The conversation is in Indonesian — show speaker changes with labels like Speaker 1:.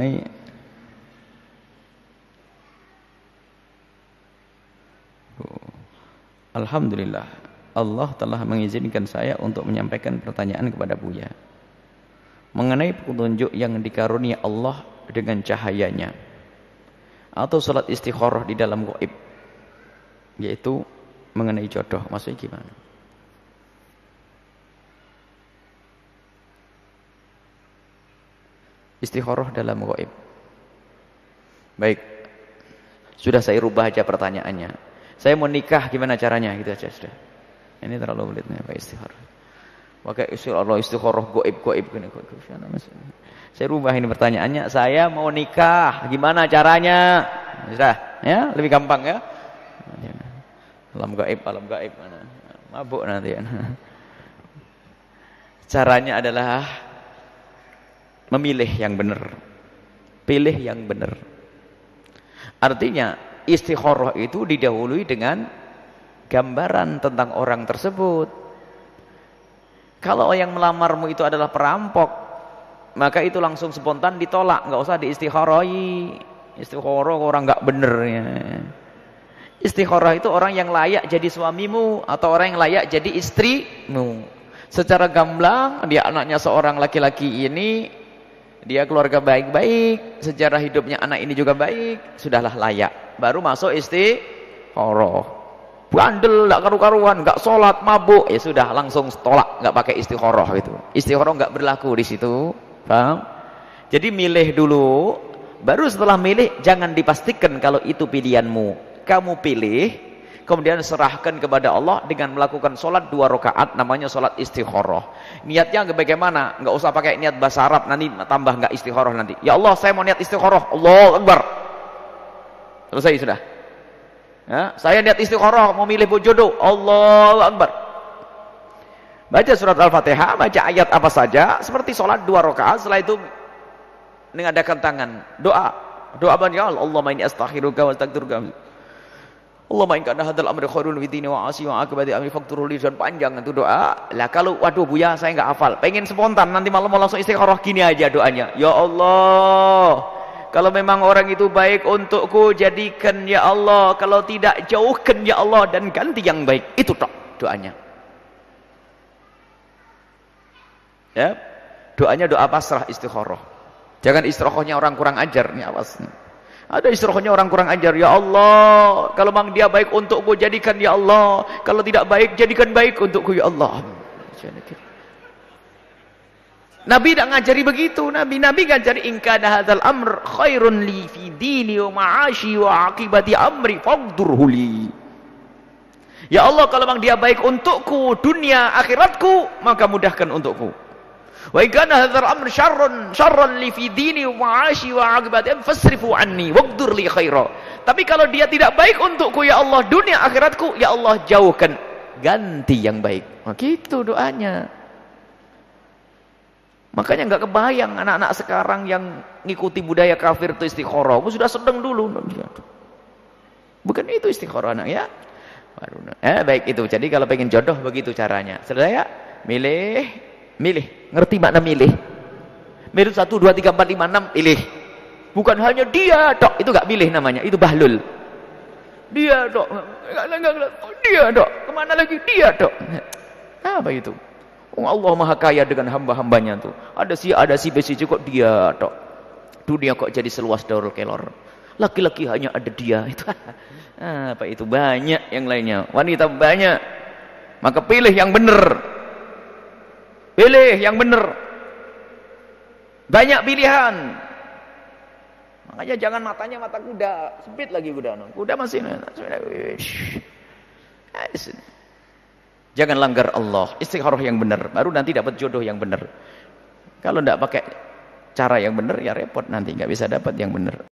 Speaker 1: mengenai Alhamdulillah Allah telah mengizinkan saya untuk menyampaikan pertanyaan kepada Buya mengenai petunjuk yang dikarunia Allah dengan cahayanya atau salat istikharah di dalam gaib yaitu mengenai jodoh. Maksudnya gimana? Istikharah dalam gaib baik sudah saya rubah aja pertanyaannya. Saya mau nikah gimana caranya? Gitu aja sudah. Ini terlalu belitnya Pak istikharah. Pakai Allah istikharah goib goib gini Saya rubah ini pertanyaannya. Saya mau nikah, gimana caranya? Sudah, ya lebih gampang ya. Alam gaib, alam gaib mana? Mabuk nanti ya. Caranya adalah memilih yang benar. Pilih yang benar. Artinya istikharah itu didahului dengan gambaran tentang orang tersebut. Kalau yang melamarmu itu adalah perampok, maka itu langsung spontan ditolak, nggak usah diistikharoi. Istikharah orang nggak bener ya. Istikharah itu orang yang layak jadi suamimu atau orang yang layak jadi istrimu. Secara gamblang dia anaknya seorang laki-laki ini dia keluarga baik-baik, sejarah hidupnya anak ini juga baik, sudahlah layak. Baru masuk istikharah. Bandel, enggak karu-karuan, enggak sholat, mabuk, ya sudah langsung tolak, enggak pakai istikharah itu. Istikharah enggak berlaku di situ. Paham? Jadi milih dulu, baru setelah milih jangan dipastikan kalau itu pilihanmu. Kamu pilih kemudian serahkan kepada Allah dengan melakukan sholat dua rakaat namanya sholat istikharah. Niatnya bagaimana nggak usah pakai niat bahasa Arab nanti tambah nggak istikharah nanti. Ya Allah saya mau niat istikharah. Allah Akbar. Selesai sudah. Ya, saya niat istikharah mau milih jodoh. Allah Akbar. Baca surat Al-Fatihah baca ayat apa saja seperti sholat dua rakaat setelah itu mengadakan tangan. Doa. Doa banyak Allah maini astakhiruka wa astagfiruka Allahumma in kana hadzal amri khairul fi dini wa asi wa akibati amri faqturul li dan panjang itu doa. Lah kalau waduh Buya saya enggak hafal, pengen spontan nanti malam mau langsung istikharah gini aja doanya. Ya Allah, kalau memang orang itu baik untukku jadikan ya Allah, kalau tidak jauhkan ya Allah dan ganti yang baik. Itu tok doanya. Ya. Doanya doa pasrah istikharah. Jangan istikharahnya orang kurang ajar nih awas. Ada istirahnya orang kurang ajar. Ya Allah, kalau memang dia baik untukku jadikan ya Allah. Kalau tidak baik jadikan baik untukku ya Allah. Nabi tidak ngajari begitu. Nabi Nabi ngajari ingkana hadzal amr khairun li fi dini wa ma'ashi wa amri faqdurhu li. Ya Allah, kalau memang dia baik untukku dunia akhiratku, maka mudahkan untukku. Wa kana hadzal amr syarrun syarran li fi dini wa ma'ashi wa aqibati fasrifu anni waqdur li khaira. Tapi kalau dia tidak baik untukku ya Allah dunia akhiratku ya Allah jauhkan ganti yang baik. Nah, gitu doanya. Makanya enggak kebayang anak-anak sekarang yang ngikuti budaya kafir itu istikharah. Sudah sedang dulu. Bukan itu istikharah anak ya. Eh, baik itu. Jadi kalau pengen jodoh begitu caranya. Sudah ya? Milih Milih. Ngerti makna milih? Milih 1, 2, 3, 4, 5, 6. Pilih. Bukan hanya dia dok. Itu gak milih namanya. Itu bahlul. Dia dok. Dia dok. Ke mana lagi? Dia dok. Apa itu? Oh, Allah maha kaya dengan hamba-hambanya tuh. Ada si ada si besi kok dia dok. Dunia kok jadi seluas daur kelor. Laki-laki hanya ada dia. Itu apa itu? Banyak yang lainnya. Wanita banyak. Maka pilih yang benar. Pilih yang benar. Banyak pilihan. Makanya jangan matanya mata kuda. Sempit lagi kuda. Kuda masih. Jangan langgar Allah. Istikharah yang benar. Baru nanti dapat jodoh yang benar. Kalau tidak pakai cara yang benar ya repot nanti. nggak bisa dapat yang benar.